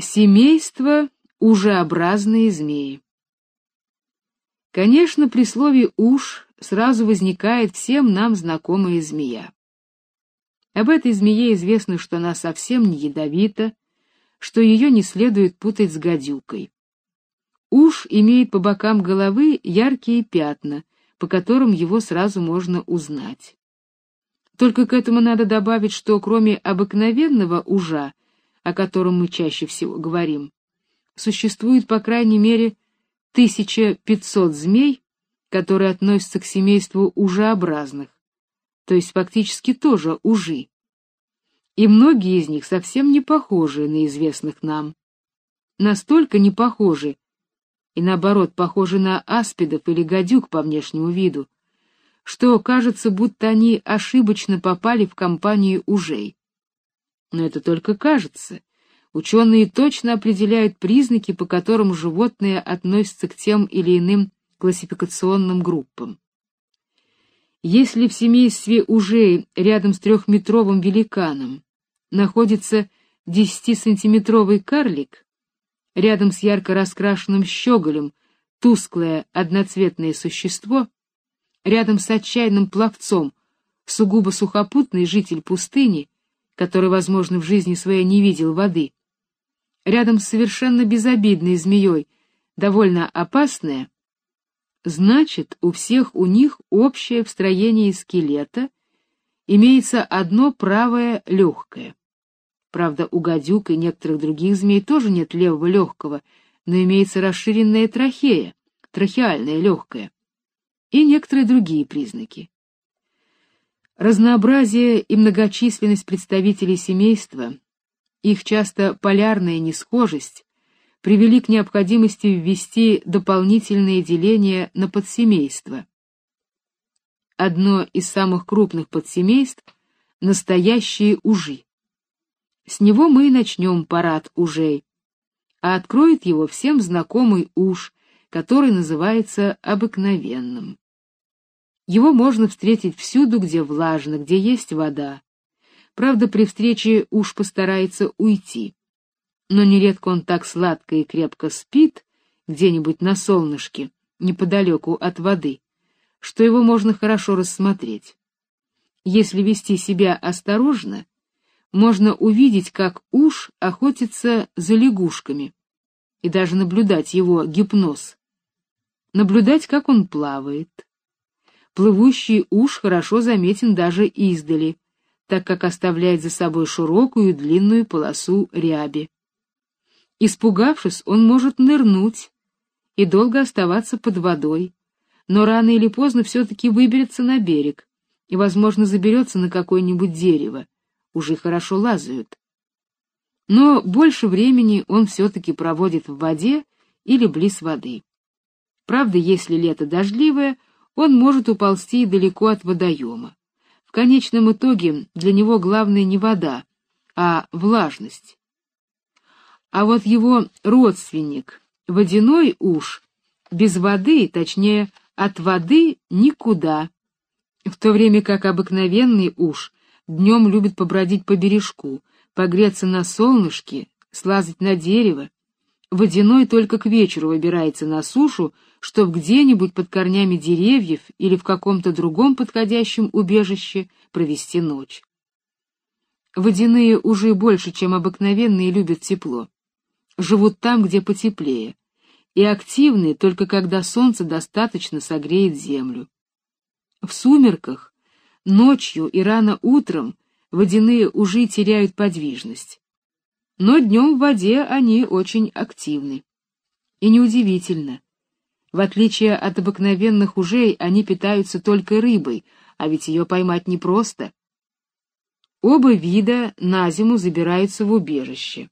Семейство ужеобразные змеи. Конечно, при слове «уж» сразу возникает всем нам знакомая змея. Об этой змее известно, что она совсем не ядовита, что ее не следует путать с гадюкой. Уж имеет по бокам головы яркие пятна, по которым его сразу можно узнать. Только к этому надо добавить, что кроме обыкновенного ужа, о котором мы чаще всего говорим, существует по крайней мере 1500 змей, которые относятся к семейству ужеобразных, то есть фактически тоже ужи. И многие из них совсем не похожи на известных нам. Настолько не похожи, и наоборот похожи на аспидов или гадюк по внешнему виду, что кажется, будто они ошибочно попали в компанию ужей. Но это только кажется. Ученые точно определяют признаки, по которым животные относятся к тем или иным классификационным группам. Если в семействе ужей рядом с трехметровым великаном находится десятисантиметровый карлик, рядом с ярко раскрашенным щеголем тусклое одноцветное существо, рядом с отчаянным пловцом, сугубо сухопутный житель пустыни, который, возможно, в жизни своей не видел воды, рядом с совершенно безобидной змеей, довольно опасная, значит, у всех у них общее в строении скелета имеется одно правое легкое. Правда, у гадюк и некоторых других змей тоже нет левого легкого, но имеется расширенная трахея, трахеальная легкая и некоторые другие признаки. Разнообразие и многочисленность представителей семейства, их часто полярная несхожесть привели к необходимости ввести дополнительные деления на подсемейства. Одно из самых крупных подсемейств — настоящие ужи. С него мы и начнем парад ужей, а откроет его всем знакомый уж, который называется обыкновенным. Его можно встретить всюду, где влажно, где есть вода. Правда, при встрече уж постарается уйти. Но нередко он так сладко и крепко спит где-нибудь на солнышке, неподалеку от воды, что его можно хорошо рассмотреть. Если вести себя осторожно, можно увидеть, как уж охотится за лягушками, и даже наблюдать его гипноз. Наблюдать, как он плавает. Плывущий уж хорошо заметен даже издали, так как оставляет за собой широкую длинную полосу ряби. Испугавшись, он может нырнуть и долго оставаться под водой, но рано или поздно все-таки выберется на берег и, возможно, заберется на какое-нибудь дерево, уже хорошо лазают. Но больше времени он все-таки проводит в воде или близ воды. Правда, если лето дождливое, он может уползти далеко от водоема. В конечном итоге для него главное не вода, а влажность. А вот его родственник, водяной уж, без воды, точнее, от воды никуда, в то время как обыкновенный уж Днем любит побродить по бережку, погреться на солнышке, слазать на дерево. Водяной только к вечеру выбирается на сушу, чтоб где-нибудь под корнями деревьев или в каком-то другом подходящем убежище провести ночь. Водяные уже больше, чем обыкновенные, любят тепло. Живут там, где потеплее, и активны только когда солнце достаточно согреет землю. В сумерках Ночью и рано утром водяные ужи теряют подвижность. Но днем в воде они очень активны. И неудивительно. В отличие от обыкновенных ужей, они питаются только рыбой, а ведь ее поймать непросто. Оба вида на зиму забираются в убежище.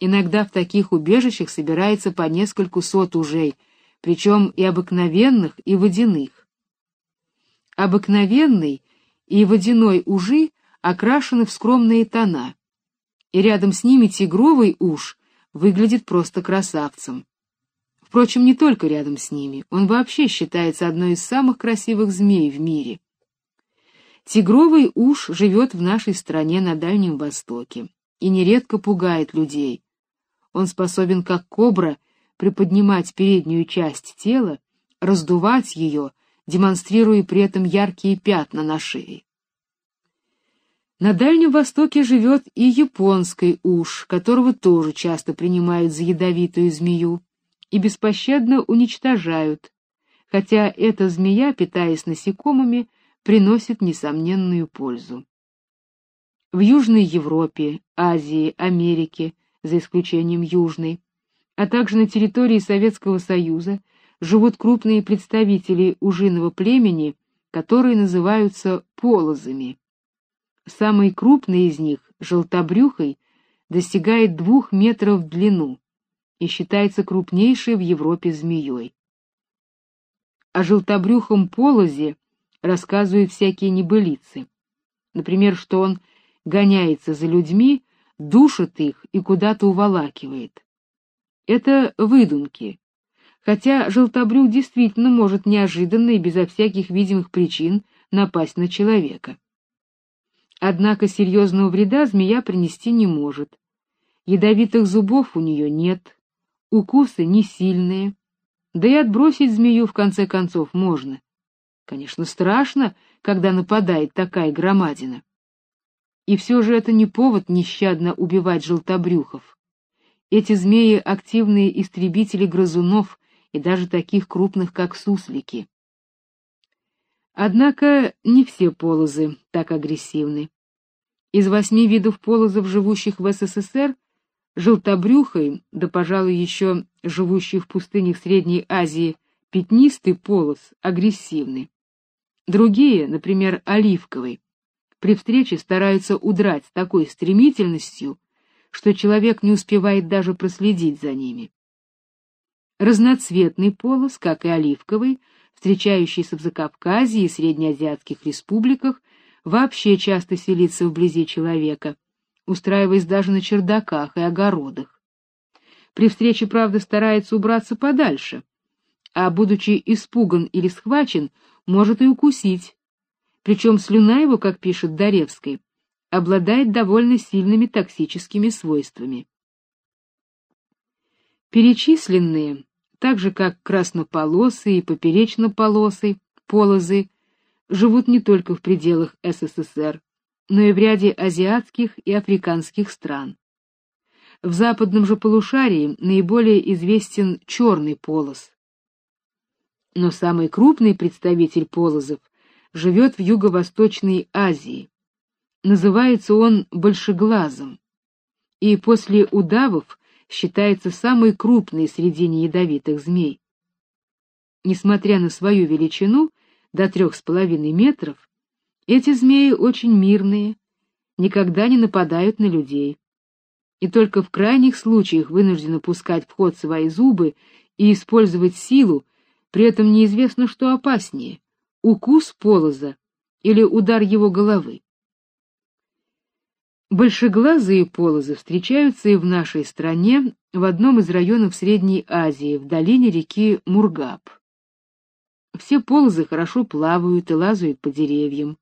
Иногда в таких убежищах собирается по нескольку сот ужей, причем и обыкновенных, и водяных. Обыкновенный и водяной ужи окрашены в скромные тона, и рядом с ними тигровый уж выглядит просто красавцем. Впрочем, не только рядом с ними, он вообще считается одной из самых красивых змей в мире. Тигровый уж живет в нашей стране на Дальнем Востоке и нередко пугает людей. Он способен, как кобра, приподнимать переднюю часть тела, раздувать ее, демонстрируя при этом яркие пятна на шее. На Дальнем Востоке живет и японский уж, которого тоже часто принимают за ядовитую змею и беспощадно уничтожают, хотя эта змея, питаясь насекомыми, приносит несомненную пользу. В Южной Европе, Азии, Америке, за исключением Южной, а также на территории Советского Союза живут крупные представители ужиного племени, которые называются полозами. Самый крупный из них, желтобрюхой, достигает двух метров в длину и считается крупнейшей в Европе змеей. О желтобрюхом полозе рассказывают всякие небылицы. Например, что он гоняется за людьми, душит их и куда-то уволакивает. Это выдумки. Хотя желтобрюх действительно может неожиданно и безо всяких видимых причин напасть на человека. Однако серьезного вреда змея принести не может. Ядовитых зубов у нее нет, укусы не сильные, да и отбросить змею в конце концов можно. Конечно, страшно, когда нападает такая громадина. И все же это не повод нещадно убивать желтобрюхов. Эти змеи — активные истребители грызунов и даже таких крупных, как суслики. Однако не все полозы так агрессивны. Из восьми видов полозов, живущих в СССР, желтобрюхой, да, пожалуй, еще живущий в пустынях Средней Азии, пятнистый полоз агрессивный. Другие, например, оливковый, при встрече стараются удрать с такой стремительностью, что человек не успевает даже проследить за ними. Разноцветный полос, как и оливковый, встречающийся в Закавказье и среднеазиатских республиках, вообще часто селится вблизи человека, устраиваясь даже на чердаках и огородах. При встрече, правда, старается убраться подальше, а, будучи испуган или схвачен, может и укусить. Причем слюна его, как пишет Даревский, обладает довольно сильными токсическими свойствами. Перечисленные, так же как краснополосые и поперечнополосые полозы, живут не только в пределах СССР, но и в ряде азиатских и африканских стран. В западном же полушарии наиболее известен черный полос. Но самый крупный представитель полозов живет в Юго-Восточной Азии. Называется он большеглазым, и после удавов считается самый крупный среди неядовитых змей. Несмотря на свою величину, до трех с половиной метров, эти змеи очень мирные, никогда не нападают на людей. И только в крайних случаях вынуждены пускать в ход свои зубы и использовать силу, при этом неизвестно, что опаснее — укус полоза или удар его головы. Большеглазые полозы встречаются и в нашей стране, в одном из районов Средней Азии, в долине реки Мургаб. Все полозы хорошо плавают и лазают по деревьям.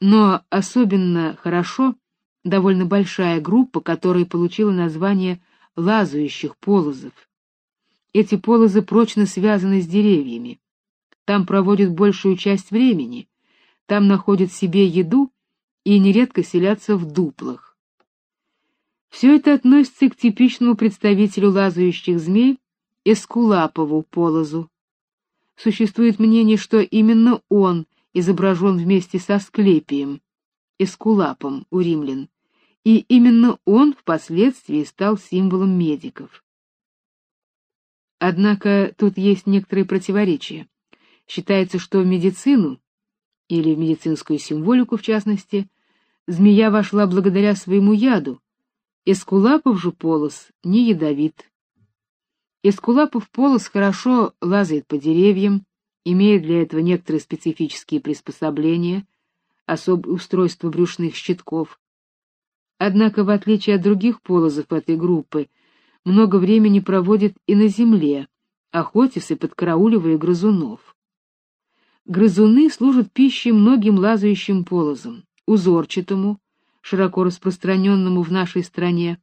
Но особенно хорошо довольно большая группа, которая получила название лазающих полозов. Эти полозы прочно связаны с деревьями. Там проводят большую часть времени, там находят себе еду и нередко селятся в дуплах. Все это относится к типичному представителю лазающих змей эскулапову полозу, Существует мнение, что именно он изображен вместе со Склепием, Эскулапом у римлян, и именно он впоследствии стал символом медиков. Однако тут есть некоторые противоречия. Считается, что медицину, или в медицинскую символику в частности, змея вошла благодаря своему яду, Эскулапов же полос не ядовит. Эскулапов полос хорошо лазает по деревьям, имеет для этого некоторые специфические приспособления, особое устройство брюшных щитков. Однако, в отличие от других полозов этой группы, много времени проводит и на земле, охотясь и подкарауливая грызунов. Грызуны служат пищей многим лазающим полозам, узорчатому, широко распространенному в нашей стране,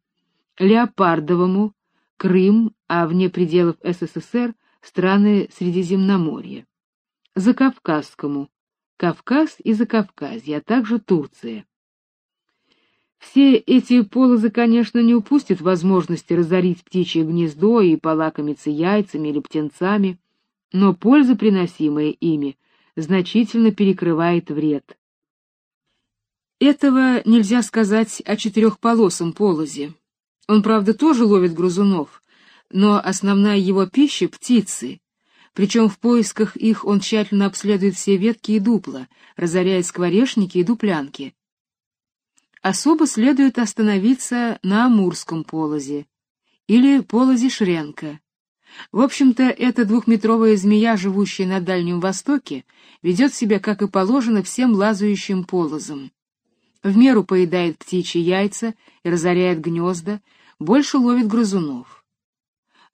Леопардовому — Крым, а вне пределов СССР — страны Средиземноморья. Закавказскому — Кавказ и Закавказье, а также Турция. Все эти полозы, конечно, не упустят возможности разорить птичье гнездо и полакомиться яйцами или птенцами, но польза, приносимая ими, значительно перекрывает вред. Этого нельзя сказать о четырехполосом полозе. Он, правда, тоже ловит грызунов, но основная его пища — птицы, причем в поисках их он тщательно обследует все ветки и дупла, разоряет скворечники и дуплянки. Особо следует остановиться на амурском полозе или полозе Шренка. В общем-то, эта двухметровая змея, живущая на Дальнем Востоке, ведет себя, как и положено, всем лазающим полозам в меру поедает птичьи яйца и разоряет гнезда, больше ловит грызунов.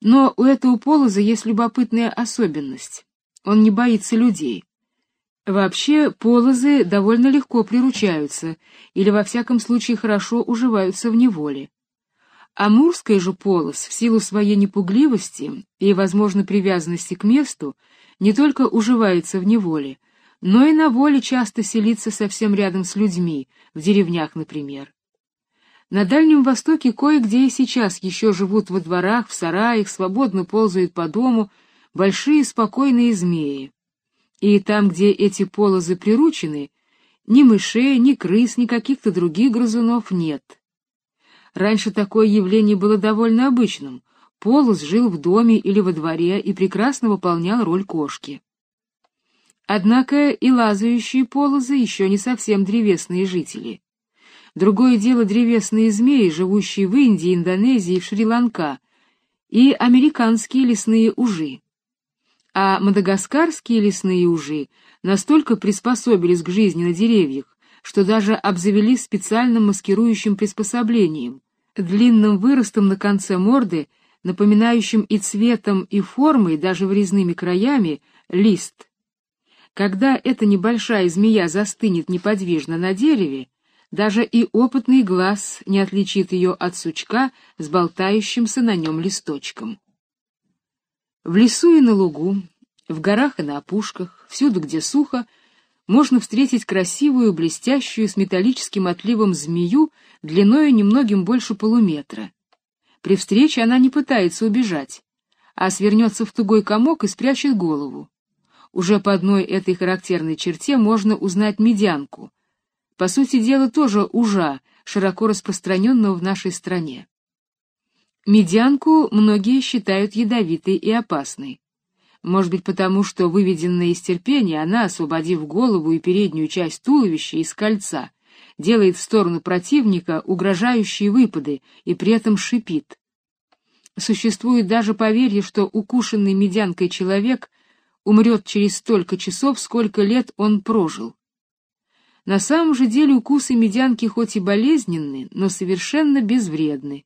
Но у этого полоза есть любопытная особенность. Он не боится людей. Вообще, полозы довольно легко приручаются или, во всяком случае, хорошо уживаются в неволе. Амурская же полоз, в силу своей непугливости и, возможно, привязанности к месту, не только уживается в неволе, но и на воле часто селится совсем рядом с людьми, в деревнях, например. На Дальнем Востоке кое-где и сейчас еще живут во дворах, в сараях, свободно ползают по дому большие спокойные змеи. И там, где эти полозы приручены, ни мышей, ни крыс, ни каких-то других грызунов нет. Раньше такое явление было довольно обычным. Полоз жил в доме или во дворе и прекрасно выполнял роль кошки. Однако и лазающие полозы еще не совсем древесные жители. Другое дело древесные змеи, живущие в Индии, Индонезии и Шри-Ланка, и американские лесные ужи. А мадагаскарские лесные ужи настолько приспособились к жизни на деревьях, что даже обзавелись специальным маскирующим приспособлением, длинным выростом на конце морды, напоминающим и цветом, и формой, даже врезными краями, лист — когда эта небольшая змея застынет неподвижно на дереве, даже и опытный глаз не отличит ее от сучка с болтающимся на нем листочком. В лесу и на лугу, в горах и на опушках, всюду, где сухо, можно встретить красивую, блестящую, с металлическим отливом змею длиною немногим больше полуметра. При встрече она не пытается убежать, а свернется в тугой комок и спрячет голову. Уже по одной этой характерной черте можно узнать медянку. По сути дела, тоже ужа, широко распространенного в нашей стране. Медянку многие считают ядовитой и опасной. Может быть, потому что, выведенная из терпения, она, освободив голову и переднюю часть туловища из кольца, делает в сторону противника угрожающие выпады и при этом шипит. Существует даже поверье, что укушенный медянкой человек умрет через столько часов, сколько лет он прожил. На самом же деле укусы медянки хоть и болезненны, но совершенно безвредны.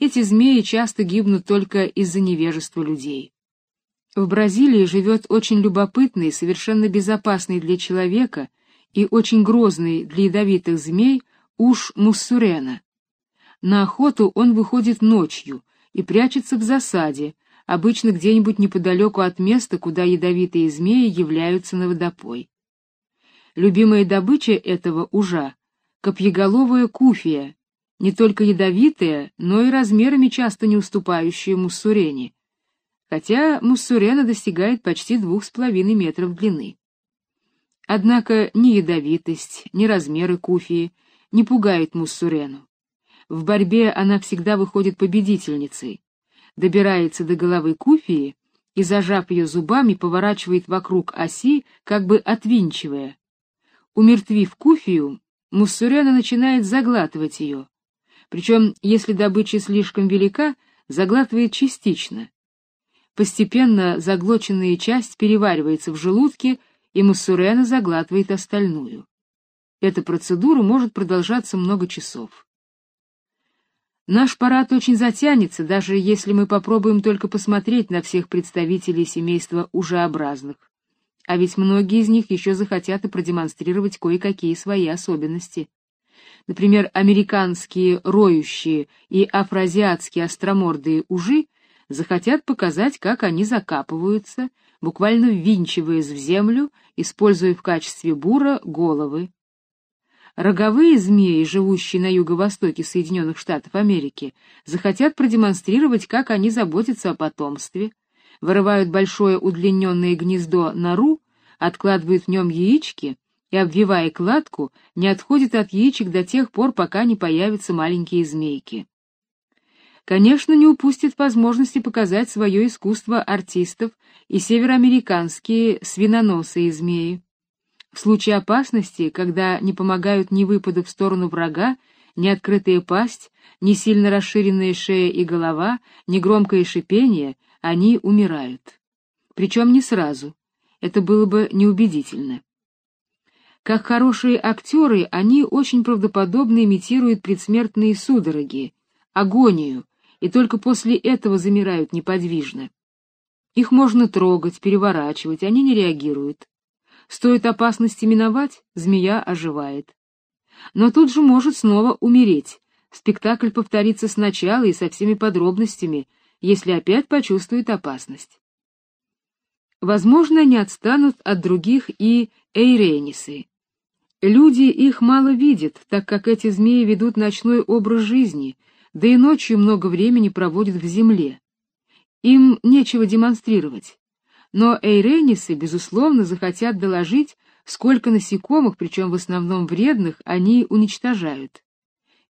Эти змеи часто гибнут только из-за невежества людей. В Бразилии живет очень любопытный, совершенно безопасный для человека и очень грозный для ядовитых змей уж муссурена. На охоту он выходит ночью и прячется в засаде, обычно где-нибудь неподалеку от места, куда ядовитые змеи являются на водопой. Любимая добыча этого ужа — копьеголовая куфия, не только ядовитая, но и размерами часто не уступающая муссурене, хотя муссурена достигает почти двух с половиной метров длины. Однако ни ядовитость, ни размеры куфии не пугают муссурену. В борьбе она всегда выходит победительницей добирается до головы Куфии и, зажав ее зубами, поворачивает вокруг оси, как бы отвинчивая. Умертвив Куфию, Муссурена начинает заглатывать ее. Причем, если добыча слишком велика, заглатывает частично. Постепенно заглоченная часть переваривается в желудке, и Муссурена заглатывает остальную. Эта процедура может продолжаться много часов. Наш парад очень затянется, даже если мы попробуем только посмотреть на всех представителей семейства ужеобразных. А ведь многие из них еще захотят и продемонстрировать кое-какие свои особенности. например, американские роющие и афроазиатские остромордые ужи, захотят показать, как они закапываются, буквально ввинчиваясь в землю, используя в качестве бура головы. Роговые змеи, живущие на юго-востоке Соединенных Штатов Америки, захотят продемонстрировать, как они заботятся о потомстве, вырывают большое удлиненное гнездо нору, откладывают в нем яички и, обвивая кладку, не отходят от яичек до тех пор, пока не появятся маленькие змейки. Конечно, не упустит возможности показать свое искусство артистов и североамериканские свиноносые змеи. В случае опасности, когда не помогают ни выпады в сторону врага, ни открытая пасть, ни сильно расширенная шея и голова, ни громкое шипение, они умирают. Причем не сразу. Это было бы неубедительно. Как хорошие актеры, они очень правдоподобно имитируют предсмертные судороги, агонию, и только после этого замирают неподвижно. Их можно трогать, переворачивать, они не реагируют. Стоит опасности миновать, змея оживает. Но тут же может снова умереть. Спектакль повторится сначала и со всеми подробностями, если опять почувствует опасность. Возможно, не отстанут от других и эйренисы. Люди их мало видят, так как эти змеи ведут ночной образ жизни, да и ночью много времени проводят в земле. Им нечего демонстрировать но эйренисы, безусловно, захотят доложить, сколько насекомых, причем в основном вредных, они уничтожают.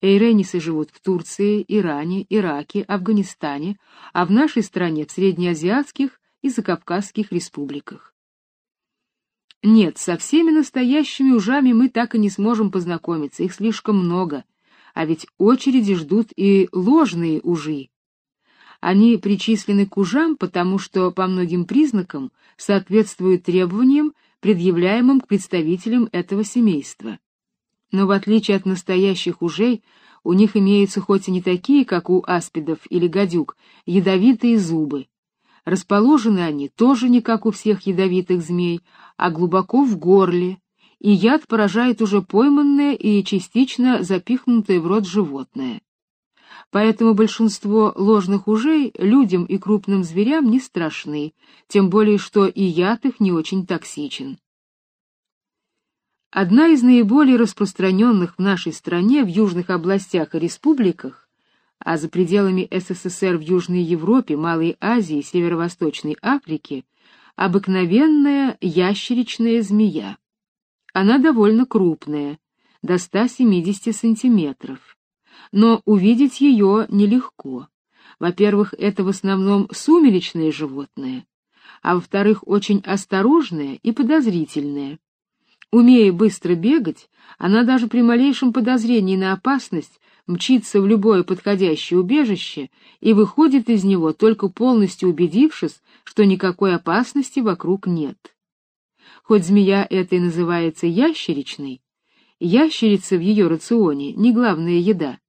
Эйренисы живут в Турции, Иране, Ираке, Афганистане, а в нашей стране в среднеазиатских и закавказских республиках. Нет, со всеми настоящими ужами мы так и не сможем познакомиться, их слишком много, а ведь очереди ждут и ложные ужи, они причислены к ужам, потому что по многим признакам соответствуют требованиям, предъявляемым к представителям этого семейства. Но в отличие от настоящих ужей, у них имеются хоть и не такие, как у аспидов или гадюк, ядовитые зубы. Расположены они тоже не как у всех ядовитых змей, а глубоко в горле, и яд поражает уже пойманное и частично запихнутое в рот животное поэтому большинство ложных ужей людям и крупным зверям не страшны, тем более что и яд их не очень токсичен. Одна из наиболее распространенных в нашей стране в южных областях и республиках, а за пределами СССР в Южной Европе, Малой Азии Северо-Восточной Африке, обыкновенная ящеричная змея. Она довольно крупная, до 170 сантиметров но увидеть ее нелегко. Во-первых, это в основном сумеречное животное, а во-вторых, очень осторожное и подозрительное. Умея быстро бегать, она даже при малейшем подозрении на опасность мчится в любое подходящее убежище и выходит из него, только полностью убедившись, что никакой опасности вокруг нет. Хоть змея эта и называется ящеричной, ящерица в ее рационе не главная еда,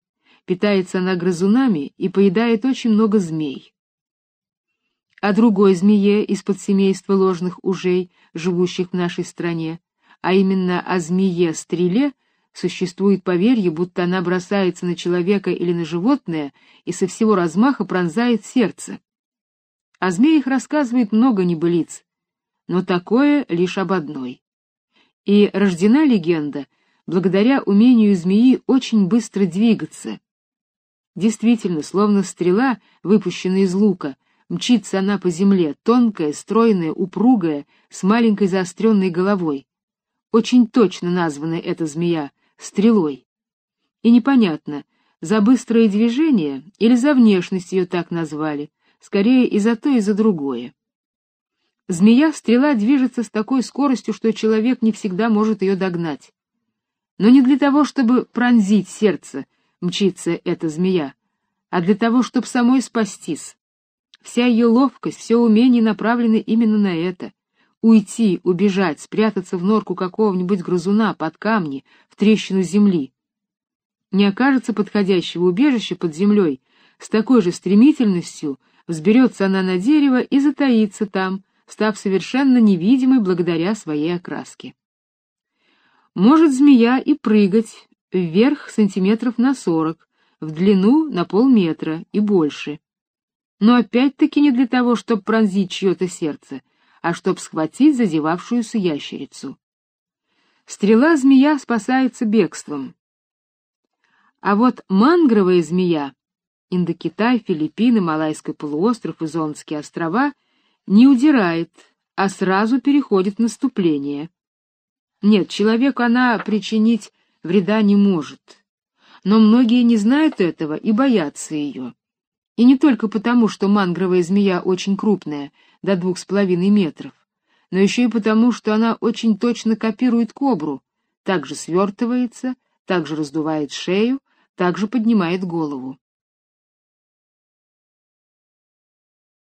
питается она грызунами и поедает очень много змей. О другой змее из подсемейства ложных ужей, живущих в нашей стране, а именно о змее-стреле, существует поверье, будто она бросается на человека или на животное и со всего размаха пронзает сердце. О змеях рассказывает много небылиц, но такое лишь об одной. И рождена легенда благодаря умению змеи очень быстро двигаться, Действительно, словно стрела, выпущенная из лука, мчится она по земле, тонкая, стройная, упругая, с маленькой заостренной головой. Очень точно названа эта змея стрелой. И непонятно, за быстрое движение или за внешность ее так назвали, скорее и за то, и за другое. Змея-стрела движется с такой скоростью, что человек не всегда может ее догнать. Но не для того, чтобы пронзить сердце, мчится эта змея, а для того, чтобы самой спастись. Вся ее ловкость, все умение направлены именно на это — уйти, убежать, спрятаться в норку какого-нибудь грызуна под камни, в трещину земли. Не окажется подходящего убежища под землей, с такой же стремительностью взберется она на дерево и затаится там, став совершенно невидимой благодаря своей окраске. Может змея и прыгать, вверх сантиметров на сорок, в длину на полметра и больше. Но опять-таки не для того, чтобы пронзить чье-то сердце, а чтобы схватить зазевавшуюся ящерицу. Стрела-змея спасается бегством. А вот мангровая змея, Индокитай, Филиппины, Малайский полуостров и Зонские острова, не удирает, а сразу переходит в наступление. Нет, человеку она причинить вреда не может. Но многие не знают этого и боятся ее. И не только потому, что мангровая змея очень крупная, до двух с половиной метров, но еще и потому, что она очень точно копирует кобру, также свертывается, также раздувает шею, также поднимает голову.